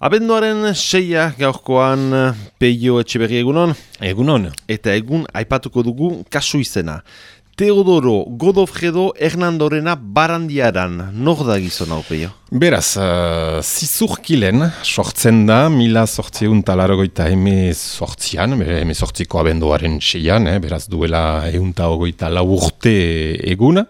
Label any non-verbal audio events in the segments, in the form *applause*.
Abenduaren seia gaurkoan peio etxeberri egunon. Egunon. Eta egun aipatuko dugu kasu izena. Teodoro Godofredo Hernandorena barandiaran. Nor da gizon hau peio? Beraz, uh, zizurkilen sortzen da, mila sortzeun talarogoita eme sortzian, eme sortziko abenduaren seian, eh, beraz duela eunta ogoita lau urte egun.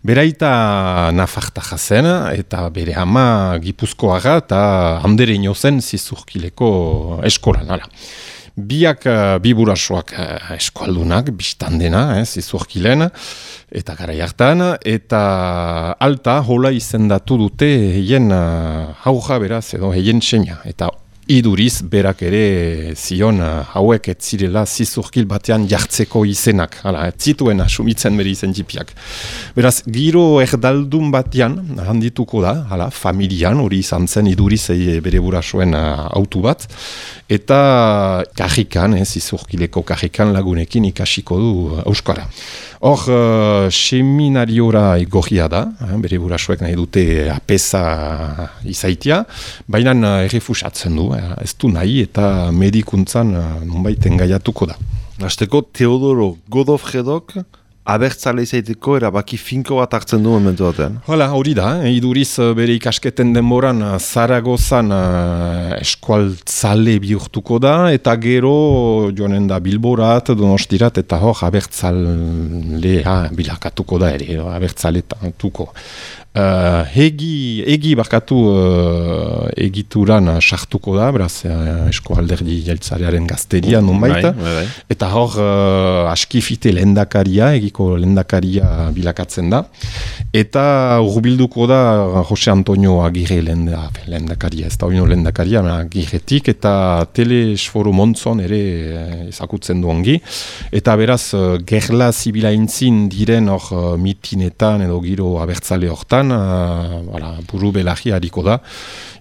Beraita nafarta jazen, eta bere ama gipuzkoaga eta handere inozen zizurkileko eskolan, ala. Biak uh, bi burasoak uh, eskualdunak, biztan dena, eh, zizurkilen, eta gara jartan, eta alta hola izendatu dute heien hauja beraz edo heien seina. Eta iduriz berak ere zion uh, hauek ez zirela zizurkil batean jartzeko izenak. Hala, zituen asumitzen bere izen jipiak. Beraz, giro erdaldun batean handituko da, hala, familian hori izan zen iduriz e, bere burasoen uh, autu bat, eta kajikan, ez zizurkileko kajikan lagunekin ikasiko du Euskara. Hor, uh, seminariora egogia da, eh, bere burasuek nahi dute apesa izaitia, baina errefusatzen du, eh, ez du nahi eta medikuntzan uh, nunbait engaiatuko da. Azteko Teodoro Godofredok abertzale izaiteko erabaki finko bat hartzen du momentu batean. Hala, hori da, eh? iduriz eh, bere ikasketen denboran eh, Zaragozan uh, eskualtzale bihurtuko da, eta gero joanen da Bilborat, Donostirat, eta hor abertzalea bilakatuko da ere, abertzale tuko. Uh, egi, egi barkatu uh, egituran sartuko da, beraz, uh, esko alderdi jeltzarearen gazteria, nun baita. Bai, bai, bai. Eta hor, uh, askifite lendakaria, egiko lendakaria bilakatzen da. Eta urbilduko da Jose Antonio Agirre lenda, lendakaria, ez da hori lendakaria, Agirretik, eta tele esforo montzon ere ezakutzen du ongi. Eta beraz, uh, gerla zibila intzin diren hor uh, mitinetan edo giro abertzale hortan, uh, buru belahi hariko da.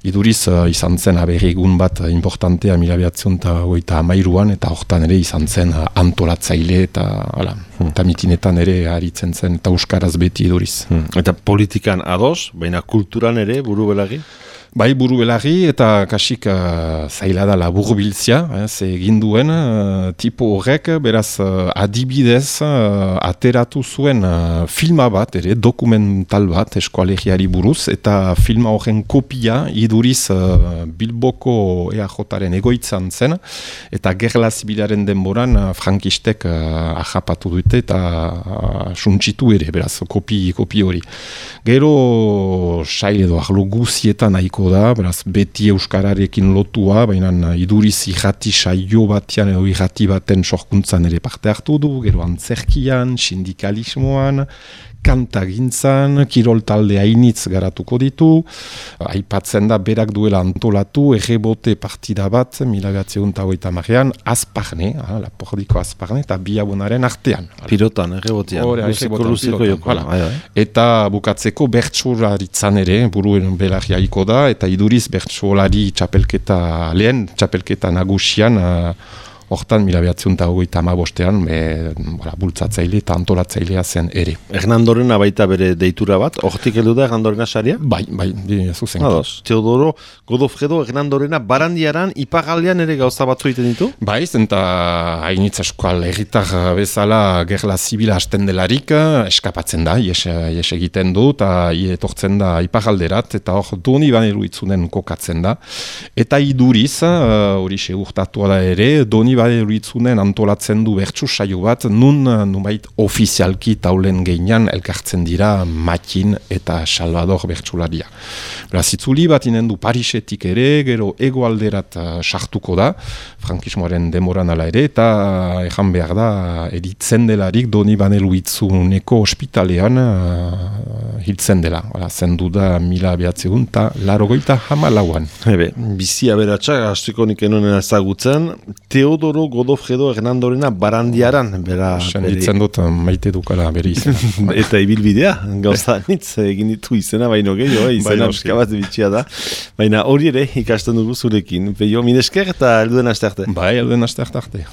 Iduriz uh, izan zen aberrigun bat importantea mila behatzen eta amairuan eta hortan ere izan zen uh, antolatzaile eta, ala, hmm. eta mitinetan ere haritzen zen eta euskaraz beti iduriz. Hmm. Eta politikan ados, baina kulturan ere buru belahi? Bai buru belarri eta kasik uh, zaila da labur biltzia, eh, ze egin duen uh, tipo horrek, beraz uh, adibidez uh, ateratu zuen uh, filma bat, ere dokumental bat eskualegiari buruz, eta filma horren kopia iduriz uh, Bilboko EAJaren egoitzan zen, eta gerla zibilaren denboran uh, frankistek uh, ahapatu dute eta uh, suntsitu ere, beraz, kopi, kopi hori. Gero, saile edo ahlo guzietan nahiko da, beraz, beti euskararekin lotua, baina iduriz irrati saio batean edo irrati baten sorkuntzan ere parte hartu du, gero antzerkian, sindikalismoan, kantagintzan, kirol talde hainitz garatuko ditu, aipatzen da berak duela antolatu, errebote partida bat, milagatzeun eta hoita marrean, azparne, ah, lapordiko azparne, eta biabonaren artean. Pirotan, errebotean. Hore, bai. Eta bukatzeko bertsuraritzan ere, buruen belarriaiko da, eta iduriz bertsurari txapelketa, lehen txapelketa nagusian, uh, hortan mila behatziun eta hogeita amabostean bultzatzaile eta antolatzailea zen ere. Hernandorena baita bere deitura bat, hortik heldu da Hernandorena saria? Bai, bai, zuzen. Ados, Teodoro Godofredo Hernandorena barandiaran ipagaldean ere gauza batzu egiten ditu? Bai, zenta hainitz eskual erritar bezala gerla zibila hasten delarik eskapatzen da, ies, egiten du, eta etortzen da ipagalderat, eta hor doni baneru itzunen kokatzen da. Eta iduriz, hori uh, segurtatu da ere, doni baderuitzunen antolatzen du bertsu saio bat, nun numait ofizialki taulen geinan elkartzen dira Matin eta Salvador bertsularia. Beraz, itzuli bat inen du Parisetik ere, gero egoalderat uh, sartuko da, frankismoaren demoran ala ere, eta ejan behar da, editzen delarik doni banelu itzuneko ospitalean uh, hiltzen dela. Hala, zendu da mila behatzegun eta laro goita hama lauan. Ebe, bizi aberatsak, astuko nik enonen ezagutzen, Teodo Teodoro Godofredo Hernandorena barandiaran, bera... Senditzen dut maite dukala bere izena. *laughs* Eta ibilbidea, gauza nitz egin ditu izena, baino gehiago, eh, izena bat bitxia da. Baina hori ere ikasten dugu zurekin. Peio, minesker eta elduen aste arte. Bai, elduen aste arte.